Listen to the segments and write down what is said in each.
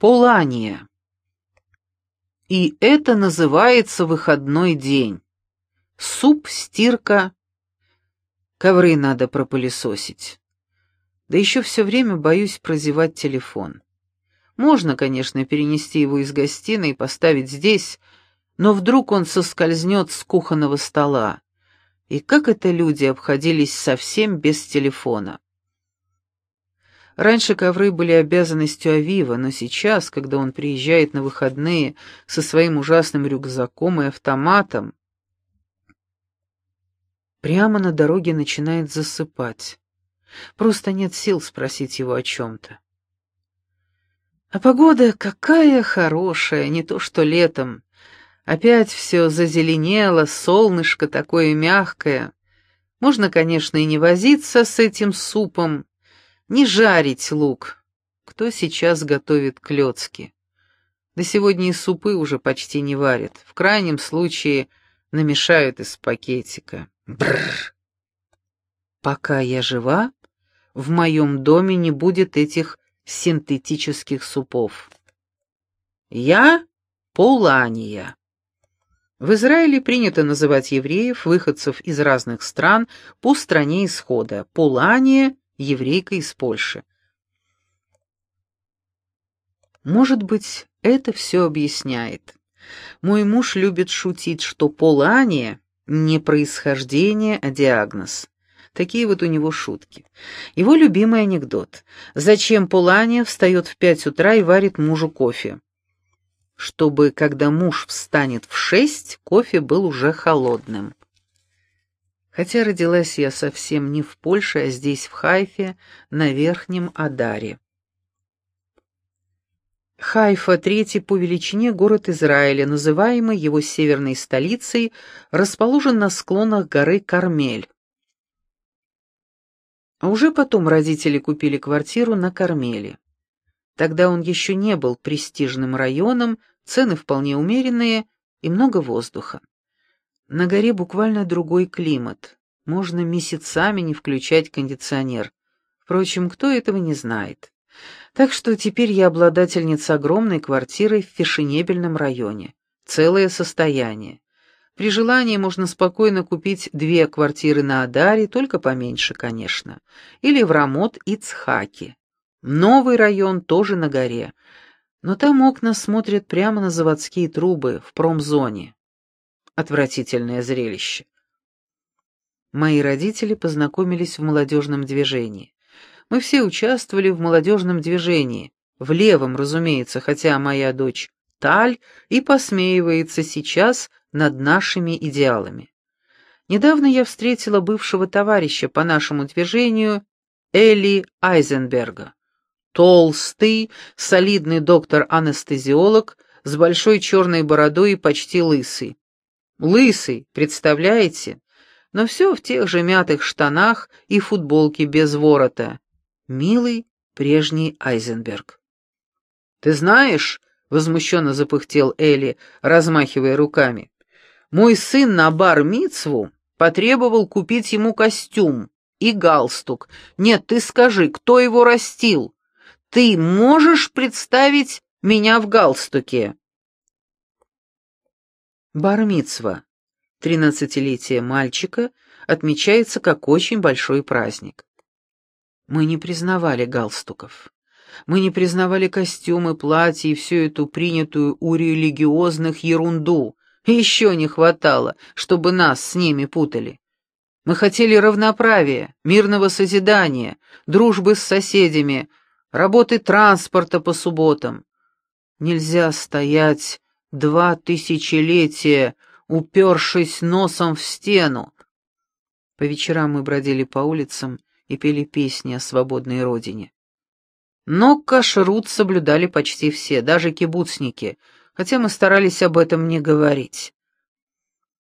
Полания. И это называется выходной день. Суп, стирка, ковры надо пропылесосить. Да еще все время боюсь прозевать телефон. Можно, конечно, перенести его из гостиной и поставить здесь, но вдруг он соскользнет с кухонного стола. И как это люди обходились совсем без телефона? Раньше ковры были обязанностью Авива, но сейчас, когда он приезжает на выходные со своим ужасным рюкзаком и автоматом, прямо на дороге начинает засыпать. Просто нет сил спросить его о чем-то. А погода какая хорошая, не то что летом. Опять все зазеленело, солнышко такое мягкое. Можно, конечно, и не возиться с этим супом, не жарить лук. Кто сейчас готовит клёцки? Да сегодня и супы уже почти не варят. В крайнем случае намешают из пакетика. Бррр. Пока я жива, в моем доме не будет этих синтетических супов. Я Полания. В Израиле принято называть евреев, выходцев из разных стран, по стране исхода. Полания еврейка из Польши. Может быть, это все объясняет. Мой муж любит шутить, что полание — не происхождение, а диагноз. Такие вот у него шутки. Его любимый анекдот. Зачем Полания встает в пять утра и варит мужу кофе? Чтобы, когда муж встанет в шесть, кофе был уже холодным. Хотя родилась я совсем не в Польше, а здесь, в Хайфе, на Верхнем Адаре. Хайфа – третий по величине город Израиля, называемый его северной столицей, расположен на склонах горы Кармель. А уже потом родители купили квартиру на Кармеле. Тогда он еще не был престижным районом, цены вполне умеренные и много воздуха. На горе буквально другой климат. Можно месяцами не включать кондиционер. Впрочем, кто этого не знает. Так что теперь я обладательница огромной квартиры в фешенебельном районе. Целое состояние. При желании можно спокойно купить две квартиры на Адаре, только поменьше, конечно. Или в Рамот и Цхаки. Новый район тоже на горе. Но там окна смотрят прямо на заводские трубы в промзоне. Отвратительное зрелище. Мои родители познакомились в молодежном движении. Мы все участвовали в молодежном движении, в левом, разумеется, хотя моя дочь Таль и посмеивается сейчас над нашими идеалами. Недавно я встретила бывшего товарища по нашему движению Элли Айзенберга. Толстый, солидный доктор-анестезиолог с большой черной бородой и почти лысый. Лысый, представляете? Но все в тех же мятых штанах и футболке без ворота. Милый прежний Айзенберг. «Ты знаешь», — возмущенно запыхтел Элли, размахивая руками, «мой сын на бар-мицву потребовал купить ему костюм и галстук. Нет, ты скажи, кто его растил? Ты можешь представить меня в галстуке?» Бармицва, тринадцатилетие мальчика, отмечается как очень большой праздник. Мы не признавали галстуков. Мы не признавали костюмы, платья и всю эту принятую у религиозных ерунду. Еще не хватало, чтобы нас с ними путали. Мы хотели равноправия, мирного созидания, дружбы с соседями, работы транспорта по субботам. Нельзя стоять Два тысячелетия, упершись носом в стену. По вечерам мы бродили по улицам и пели песни о свободной родине. Но кашрут соблюдали почти все, даже кибуцники, хотя мы старались об этом не говорить.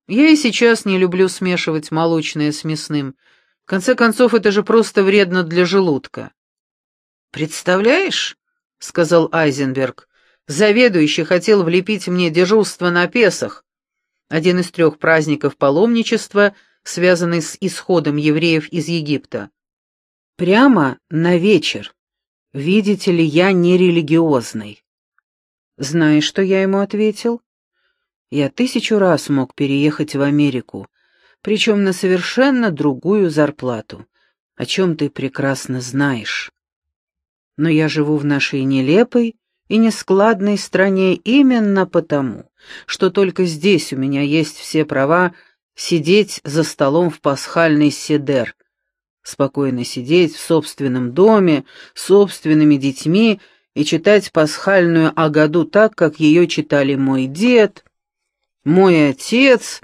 Я и сейчас не люблю смешивать молочное с мясным. В конце концов, это же просто вредно для желудка. «Представляешь?» — сказал Айзенберг. Заведующий хотел влепить мне дежурство на Песах, один из трех праздников паломничества, связанный с исходом евреев из Египта. Прямо на вечер. Видите ли, я не религиозный. Знаешь, что я ему ответил? Я тысячу раз мог переехать в Америку, причем на совершенно другую зарплату, о чем ты прекрасно знаешь. Но я живу в нашей нелепой и нескладной стране именно потому, что только здесь у меня есть все права сидеть за столом в пасхальный седер, спокойно сидеть в собственном доме, собственными детьми и читать пасхальную Агаду так, как ее читали мой дед, мой отец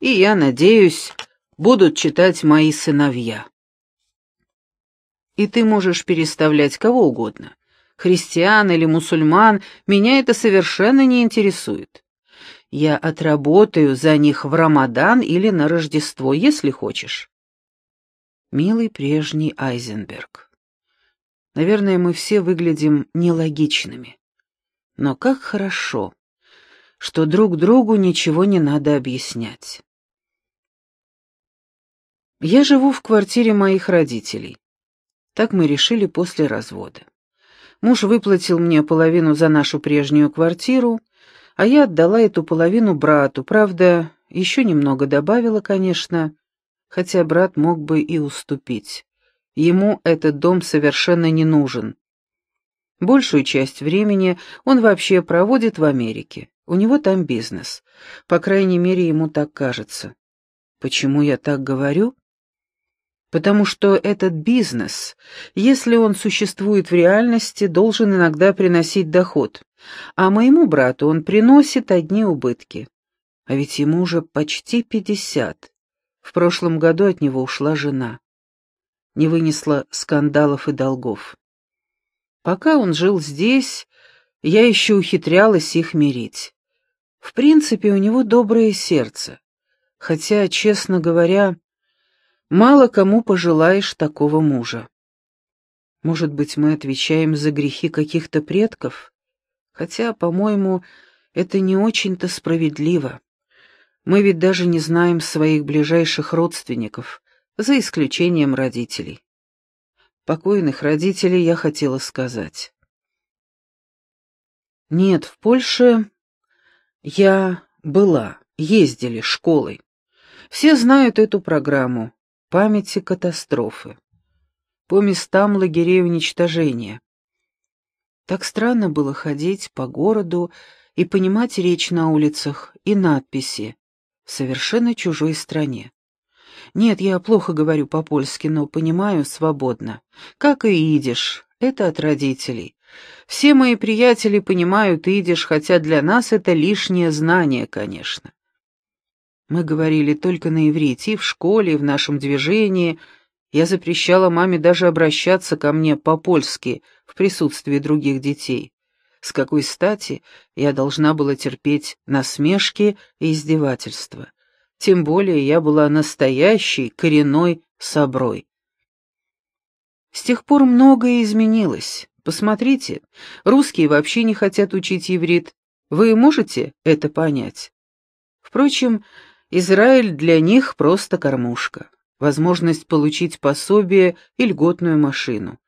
и, я надеюсь, будут читать мои сыновья. И ты можешь переставлять кого угодно, христиан или мусульман, меня это совершенно не интересует. Я отработаю за них в Рамадан или на Рождество, если хочешь. Милый прежний Айзенберг. Наверное, мы все выглядим нелогичными. Но как хорошо, что друг другу ничего не надо объяснять. Я живу в квартире моих родителей. Так мы решили после развода. Муж выплатил мне половину за нашу прежнюю квартиру, а я отдала эту половину брату, правда, еще немного добавила, конечно, хотя брат мог бы и уступить. Ему этот дом совершенно не нужен. Большую часть времени он вообще проводит в Америке. У него там бизнес. По крайней мере, ему так кажется. Почему я так говорю? Потому что этот бизнес, если он существует в реальности, должен иногда приносить доход, а моему брату он приносит одни убытки. А ведь ему уже почти пятьдесят. В прошлом году от него ушла жена. Не вынесла скандалов и долгов. Пока он жил здесь, я еще ухитрялась их мирить. В принципе, у него доброе сердце, хотя, честно говоря, мало кому пожелаешь такого мужа. Может быть, мы отвечаем за грехи каких-то предков? Хотя, по-моему, это не очень-то справедливо. Мы ведь даже не знаем своих ближайших родственников, за исключением родителей. Покойных родителей я хотела сказать. Нет, в Польше я была, ездили школой. Все знают эту программу памяти катастрофы. По местам лагерей уничтожения. Так странно было ходить по городу и понимать речь на улицах и надписи в совершенно чужой стране. Нет, я плохо говорю по-польски, но понимаю свободно. Как и идиш, это от родителей. Все мои приятели понимают идиш, хотя для нас это лишнее знание, конечно. Мы говорили только на иврите, и в школе, и в нашем движении. Я запрещала маме даже обращаться ко мне по-польски в присутствии других детей. С какой стати я должна была терпеть насмешки и издевательства? Тем более я была настоящей коренной соброй. С тех пор многое изменилось. Посмотрите, русские вообще не хотят учить иврит. Вы можете это понять? Впрочем, Израиль для них просто кормушка, возможность получить пособие и льготную машину.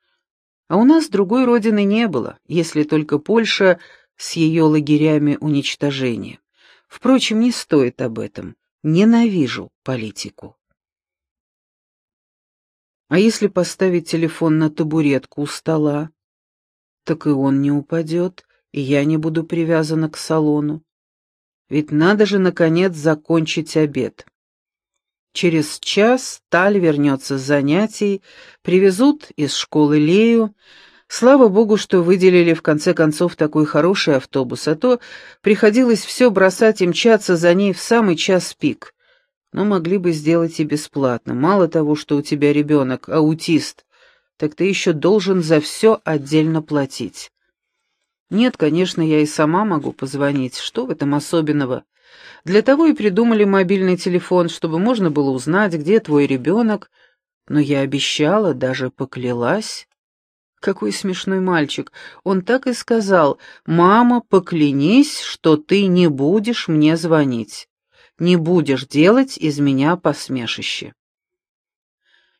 А у нас другой родины не было, если только Польша с ее лагерями уничтожения. Впрочем, не стоит об этом. Ненавижу политику. А если поставить телефон на табуретку у стола? Так и он не упадет, и я не буду привязана к салону. Ведь надо же, наконец, закончить обед. Через час Таль вернется с занятий, привезут из школы Лею. Слава богу, что выделили в конце концов такой хороший автобус, а то приходилось все бросать и мчаться за ней в самый час пик. Но могли бы сделать и бесплатно. Мало того, что у тебя ребенок аутист, так ты еще должен за все отдельно платить. Нет, конечно, я и сама могу позвонить. Что в этом особенного? Для того и придумали мобильный телефон, чтобы можно было узнать, где твой ребенок. Но я обещала, даже поклялась. Какой смешной мальчик. Он так и сказал, «Мама, поклянись, что ты не будешь мне звонить. Не будешь делать из меня посмешище».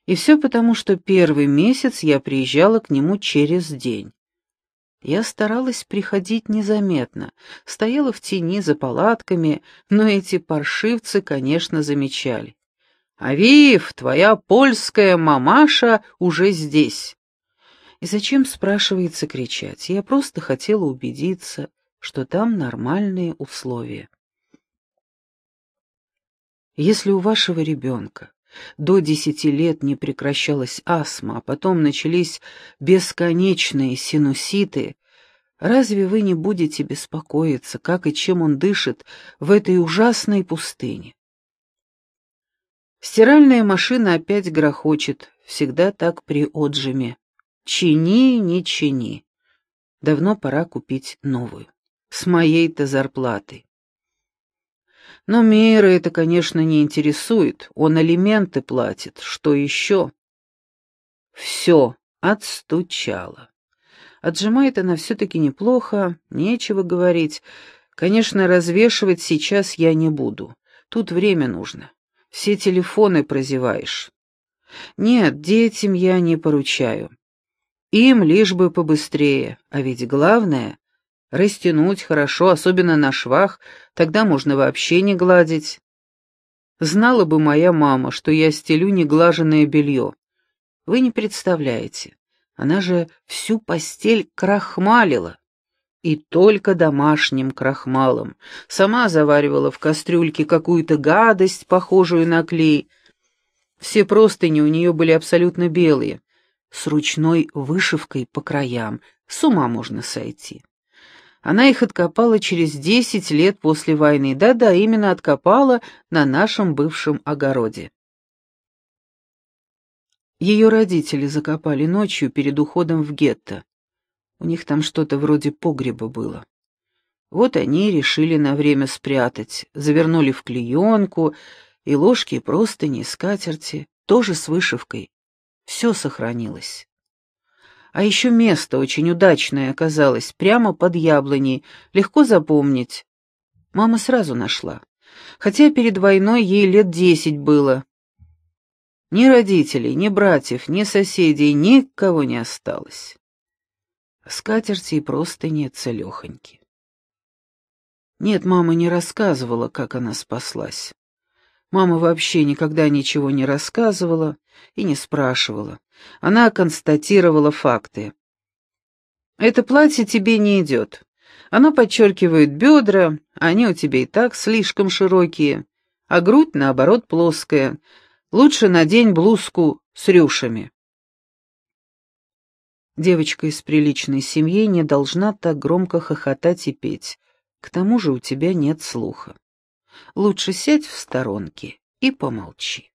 И все потому, что первый месяц я приезжала к нему через день. Я старалась приходить незаметно, стояла в тени за палатками, но эти паршивцы, конечно, замечали. «Авиев, твоя польская мамаша уже здесь!» И зачем, спрашивается, кричать? Я просто хотела убедиться, что там нормальные условия. Если у вашего ребенка до десяти лет не прекращалась астма, а потом начались бесконечные синуситы, разве вы не будете беспокоиться, как и чем он дышит в этой ужасной пустыне? Стиральная машина опять грохочет, всегда так при отжиме. Чини, не чини. Давно пора купить новую. С моей-то зарплатой. Но Мира это, конечно, не интересует. Он алименты платит. Что еще? Все, отстучала. Отжимает она все-таки неплохо, нечего говорить. Конечно, развешивать сейчас я не буду. Тут время нужно. Все телефоны прозеваешь. Нет, детям я не поручаю. Им лишь бы побыстрее, а ведь главное — растянуть хорошо, особенно на швах, тогда можно вообще не гладить. Знала бы моя мама, что я стелю неглаженное белье. Вы не представляете, она же всю постель крахмалила. И только домашним крахмалом. Сама заваривала в кастрюльке какую-то гадость, похожую на клей. Все простыни у нее были абсолютно белые, с ручной вышивкой по краям, с ума можно сойти. Она их откопала через десять лет после войны, да-да, именно откопала на нашем бывшем огороде. Ее родители закопали ночью перед уходом в гетто. У них там что-то вроде погреба было. Вот они решили на время спрятать, завернули в клеенку, и ложки, и простыни, и скатерти, тоже с вышивкой. Все сохранилось. А еще место очень удачное оказалось, прямо под яблоней, легко запомнить. Мама сразу нашла. Хотя перед войной ей лет десять было. Ни родителей, ни братьев, ни соседей, никого не осталось. Скатерти и просто нет целехоньки. Нет, мама не рассказывала, как она спаслась. Мама вообще никогда ничего не рассказывала и не спрашивала. Она констатировала факты. «Это платье тебе не идет. Оно подчеркивает бедра, они у тебя и так слишком широкие, а грудь, наоборот, плоская. Лучше надень блузку с рюшами». Девочка из приличной семьи не должна так громко хохотать и петь. К тому же у тебя нет слуха. Лучше сядь в сторонке и помолчи.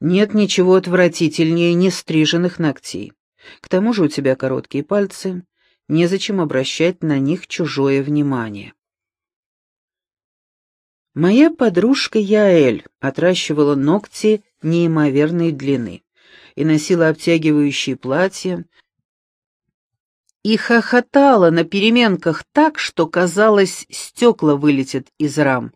Нет ничего отвратительнее нестриженных ногтей. К тому же у тебя короткие пальцы, незачем обращать на них чужое внимание. Моя подружка Яэль отращивала ногти неимоверной длины и носила обтягивающие платья, и хохотала на переменках так, что, казалось, стекла вылетят из рам.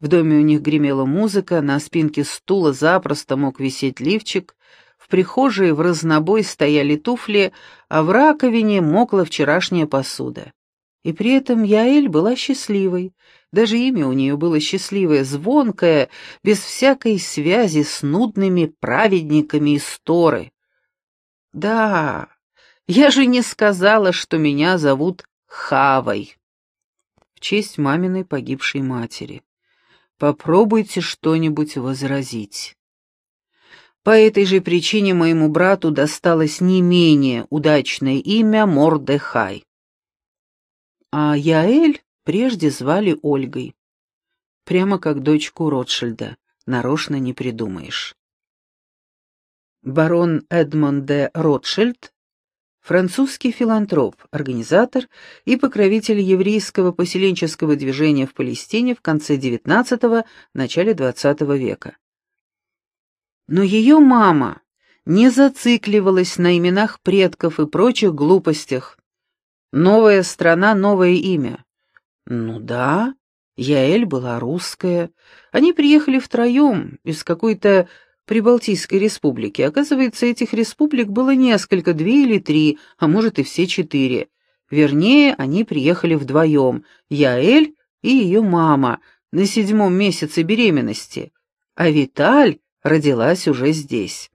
В доме у них гремела музыка, на спинке стула запросто мог висеть лифчик, в прихожей в разнобой стояли туфли, а в раковине мокла вчерашняя посуда. И при этом Яэль была счастливой, даже имя у нее было счастливое, звонкое, без всякой связи с нудными праведниками из Торы. Да, я же не сказала, что меня зовут Хавой. В честь маминой погибшей матери. Попробуйте что-нибудь возразить. По этой же причине моему брату досталось не менее удачное имя Мордехай. А Яэль прежде звали Ольгой. Прямо как дочку Ротшильда, нарочно не придумаешь. Барон Эдмонд де Ротшильд французский филантроп, организатор и покровитель еврейского поселенческого движения в Палестине в конце XIX – начале XX века. Но ее мама не зацикливалась на именах предков и прочих глупостях. Новая страна, новое имя. Ну да, Яэль была русская. Они приехали втроем из какой-то Прибалтийской республике. Оказывается, этих республик было несколько, две или три, а может и все четыре. Вернее, они приехали вдвоем, Яэль и ее мама, на седьмом месяце беременности, а Виталь родилась уже здесь.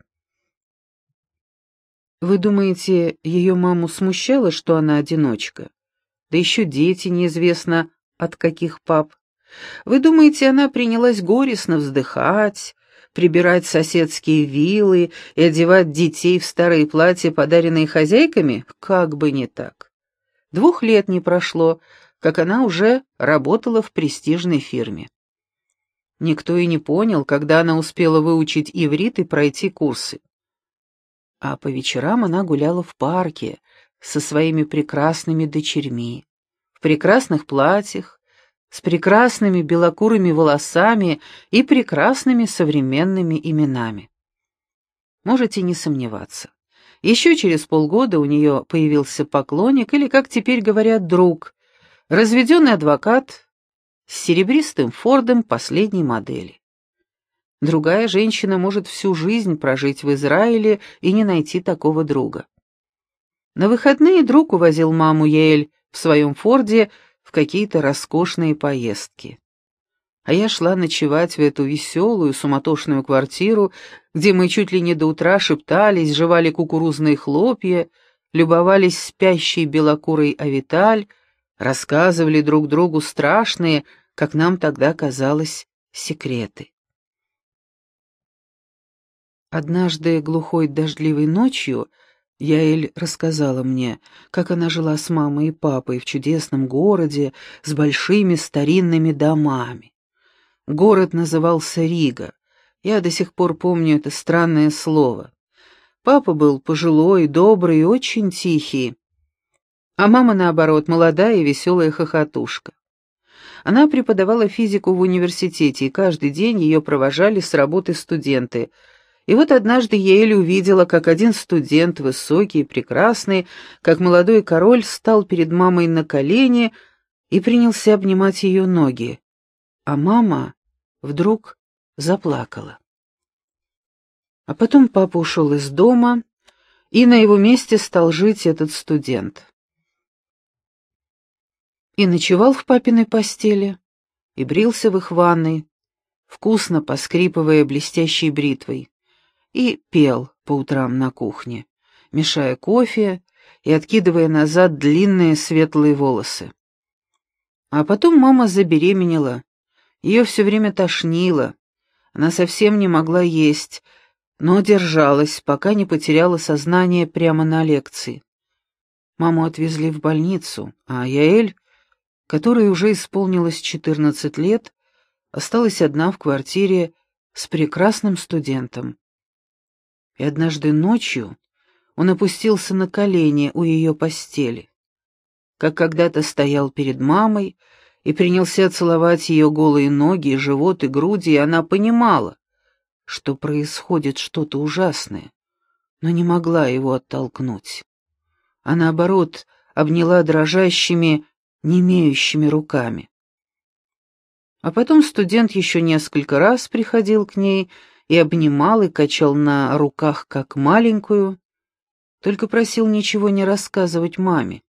Вы думаете, ее маму смущало, что она одиночка? Да еще дети неизвестно от каких пап. Вы думаете, она принялась горестно вздыхать, прибирать соседские виллы и одевать детей в старые платья, подаренные хозяйками? Как бы не так. Двух лет не прошло, как она уже работала в престижной фирме. Никто и не понял, когда она успела выучить иврит и пройти курсы. А по вечерам она гуляла в парке со своими прекрасными дочерьми, в прекрасных платьях, с прекрасными белокурыми волосами и прекрасными современными именами. Можете не сомневаться. Еще через полгода у нее появился поклонник, или, как теперь говорят, друг, разведенный адвокат с серебристым фордом последней модели. Другая женщина может всю жизнь прожить в Израиле и не найти такого друга. На выходные друг увозил маму Яэль в своем форде в какие-то роскошные поездки. А я шла ночевать в эту веселую, суматошную квартиру, где мы чуть ли не до утра шептались, жевали кукурузные хлопья, любовались спящей белокурой авиталь, рассказывали друг другу страшные, как нам тогда казалось, секреты. Однажды глухой дождливой ночью Яэль рассказала мне, как она жила с мамой и папой в чудесном городе с большими старинными домами. Город назывался Рига. Я до сих пор помню это странное слово. Папа был пожилой, добрый и очень тихий, а мама, наоборот, молодая и веселая хохотушка. Она преподавала физику в университете, и каждый день ее провожали с работы студенты — и вот однажды Еле увидела, как один студент, высокий и прекрасный, как молодой король, стал перед мамой на колени и принялся обнимать ее ноги. А мама вдруг заплакала. А потом папа ушел из дома, и на его месте стал жить этот студент. И ночевал в папиной постели, и брился в их ванной, вкусно поскрипывая блестящей бритвой и пел по утрам на кухне, мешая кофе и откидывая назад длинные светлые волосы. А потом мама забеременела. Ее все время тошнило. Она совсем не могла есть, но держалась, пока не потеряла сознание прямо на лекции. Маму отвезли в больницу, а Яэль, которой уже исполнилось 14 лет, осталась одна в квартире с прекрасным студентом и однажды ночью он опустился на колени у ее постели, как когда-то стоял перед мамой и принялся целовать ее голые ноги, живот и груди, и она понимала, что происходит что-то ужасное, но не могла его оттолкнуть. А наоборот, обняла дрожащими, немеющими руками. А потом студент еще несколько раз приходил к ней и обнимал и качал на руках как маленькую, только просил ничего не рассказывать маме.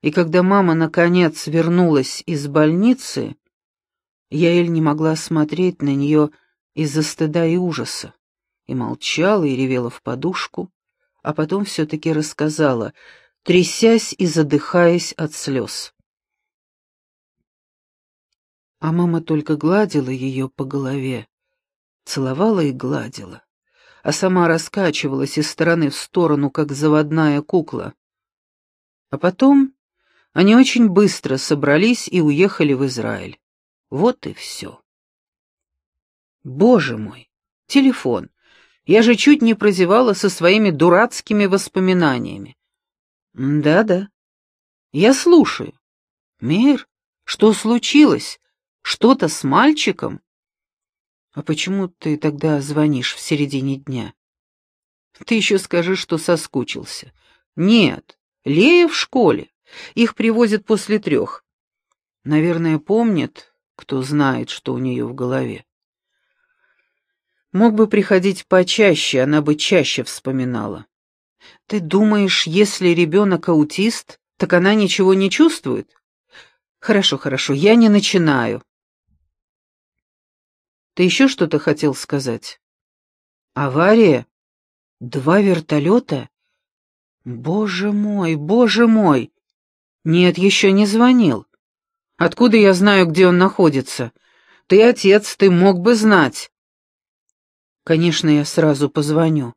И когда мама, наконец, вернулась из больницы, Яэль не могла смотреть на нее из-за стыда и ужаса, и молчала и ревела в подушку, а потом все-таки рассказала, трясясь и задыхаясь от слез. А мама только гладила ее по голове, целовала и гладила, а сама раскачивалась из стороны в сторону, как заводная кукла. А потом они очень быстро собрались и уехали в Израиль. Вот и все. Боже мой, телефон. Я же чуть не прозевала со своими дурацкими воспоминаниями. Да-да. Я слушаю. Мир, что случилось? Что-то с мальчиком? «А почему ты тогда звонишь в середине дня?» «Ты еще скажи, что соскучился». «Нет, Лея в школе. Их привозят после трех. Наверное, помнит, кто знает, что у нее в голове». Мог бы приходить почаще, она бы чаще вспоминала. Ты думаешь, если ребенок аутист, так она ничего не чувствует? Хорошо, хорошо, я не начинаю. Ты еще что-то хотел сказать? Авария? Два вертолета? Боже мой, боже мой! Нет, еще не звонил. Откуда я знаю, где он находится? Ты отец, ты мог бы знать. Конечно, я сразу позвоню.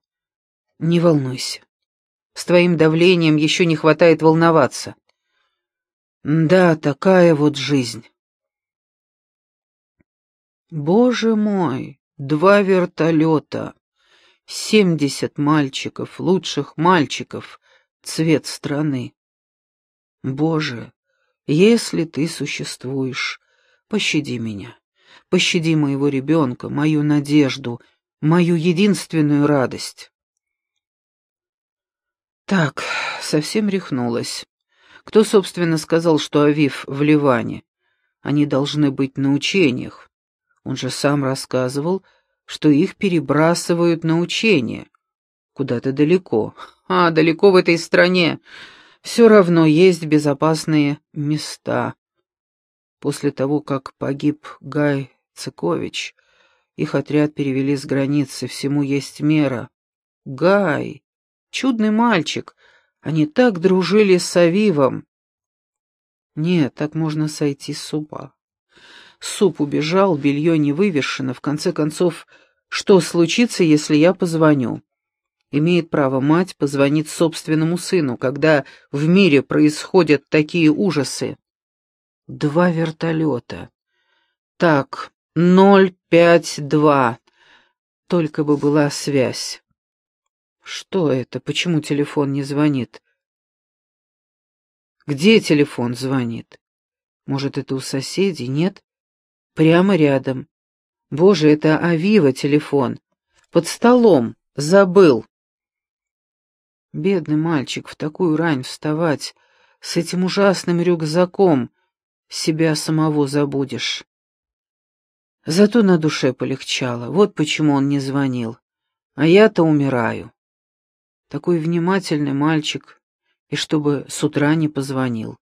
Не волнуйся. С твоим давлением еще не хватает волноваться. Да, такая вот жизнь. Боже мой, два вертолета, семьдесят мальчиков, лучших мальчиков, цвет страны. Боже, если ты существуешь, пощади меня, пощади моего ребенка, мою надежду, мою единственную радость. Так, совсем рехнулась. Кто, собственно, сказал, что Авив в Ливане? Они должны быть на учениях. Он же сам рассказывал, что их перебрасывают на учения. Куда-то далеко. А, далеко в этой стране. Все равно есть безопасные места. После того, как погиб Гай Цыкович, их отряд перевели с границы, всему есть мера. Гай, чудный мальчик, они так дружили с Авивом. Нет, так можно сойти с ума. Суп убежал, белье не вывешено. В конце концов, что случится, если я позвоню? Имеет право мать позвонить собственному сыну, когда в мире происходят такие ужасы. Два вертолета. Так, ноль пять два. Только бы была связь. Что это? Почему телефон не звонит? Где телефон звонит? Может, это у соседей, нет? Прямо рядом. Боже, это Авива телефон. Под столом. Забыл. Бедный мальчик, в такую рань вставать, с этим ужасным рюкзаком, себя самого забудешь. Зато на душе полегчало, вот почему он не звонил. А я-то умираю. Такой внимательный мальчик, и чтобы с утра не позвонил.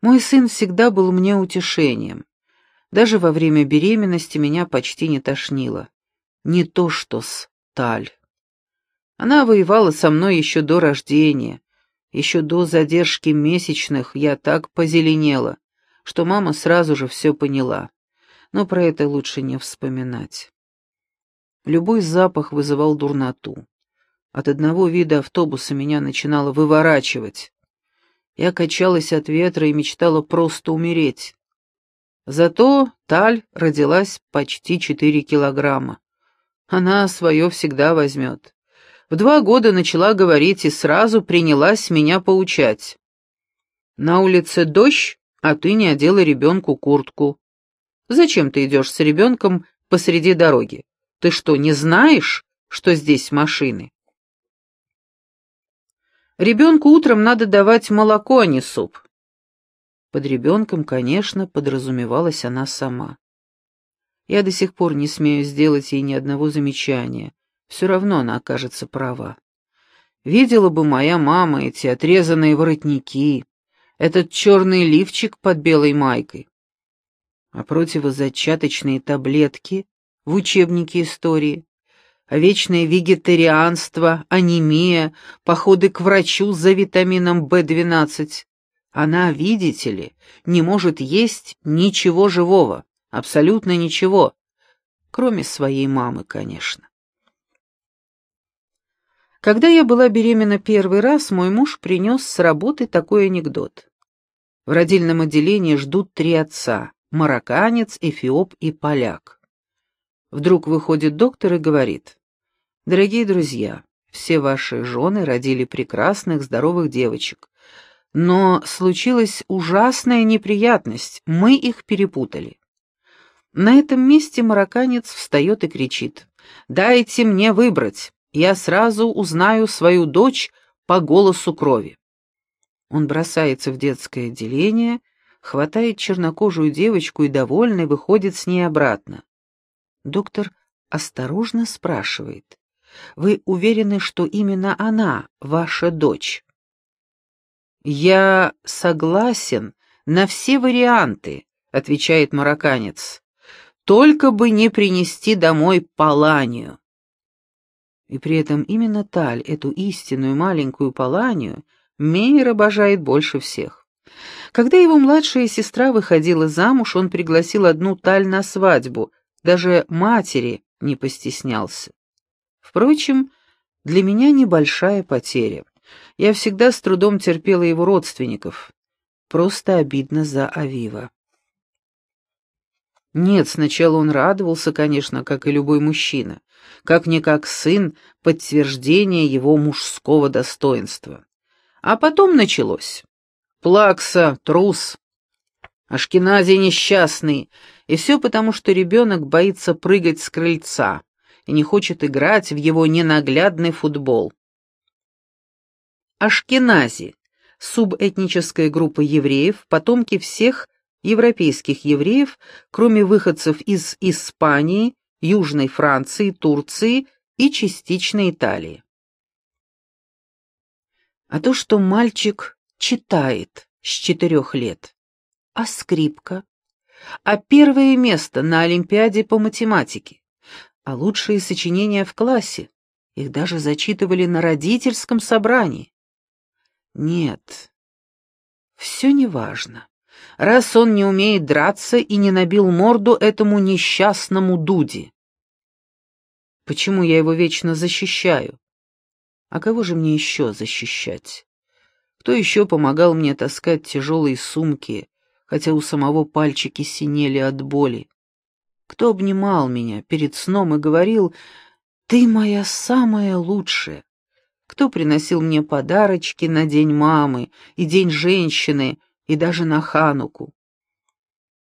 Мой сын всегда был мне утешением. Даже во время беременности меня почти не тошнило. Не то что с Таль. Она воевала со мной еще до рождения. Еще до задержки месячных я так позеленела, что мама сразу же все поняла. Но про это лучше не вспоминать. Любой запах вызывал дурноту. От одного вида автобуса меня начинало выворачивать. Я качалась от ветра и мечтала просто умереть. Зато Таль родилась почти четыре килограмма. Она свое всегда возьмет. В два года начала говорить и сразу принялась меня поучать. «На улице дождь, а ты не одела ребенку куртку. Зачем ты идешь с ребенком посреди дороги? Ты что, не знаешь, что здесь машины?» Ребенку утром надо давать молоко, а не суп. Под ребенком, конечно, подразумевалась она сама. Я до сих пор не смею сделать ей ни одного замечания. Все равно она окажется права. Видела бы моя мама эти отрезанные воротники, этот черный лифчик под белой майкой. А противозачаточные таблетки в учебнике истории а вечное вегетарианство, анемия, походы к врачу за витамином В12. Она, видите ли, не может есть ничего живого, абсолютно ничего, кроме своей мамы, конечно. Когда я была беременна первый раз, мой муж принес с работы такой анекдот. В родильном отделении ждут три отца – марокканец, эфиоп и поляк. Вдруг выходит доктор и говорит, «Дорогие друзья, все ваши жены родили прекрасных, здоровых девочек. Но случилась ужасная неприятность, мы их перепутали». На этом месте марокканец встает и кричит, «Дайте мне выбрать, я сразу узнаю свою дочь по голосу крови». Он бросается в детское отделение, хватает чернокожую девочку и, довольный, выходит с ней обратно. Доктор осторожно спрашивает. «Вы уверены, что именно она, ваша дочь?» «Я согласен на все варианты», — отвечает марокканец. «Только бы не принести домой Паланию». И при этом именно Таль, эту истинную маленькую Паланию, Мейер обожает больше всех. Когда его младшая сестра выходила замуж, он пригласил одну Таль на свадьбу, даже матери не постеснялся. Впрочем, для меня небольшая потеря. Я всегда с трудом терпела его родственников. Просто обидно за Авива. Нет, сначала он радовался, конечно, как и любой мужчина, как-никак сын — подтверждение его мужского достоинства. А потом началось. Плакса, трус, Ашкенази несчастный, и все потому, что ребенок боится прыгать с крыльца и не хочет играть в его ненаглядный футбол. Ашкенази — субэтническая группа евреев, потомки всех европейских евреев, кроме выходцев из Испании, Южной Франции, Турции и частично Италии. А то, что мальчик читает с четырех лет, а скрипка, а первое место на Олимпиаде по математике, а лучшие сочинения в классе, их даже зачитывали на родительском собрании. Нет, все неважно, раз он не умеет драться и не набил морду этому несчастному Дуде. Почему я его вечно защищаю? А кого же мне еще защищать? Кто еще помогал мне таскать тяжелые сумки, хотя у самого пальчики синели от боли. Кто обнимал меня перед сном и говорил «Ты моя самая лучшая»? Кто приносил мне подарочки на День мамы и День женщины, и даже на Хануку?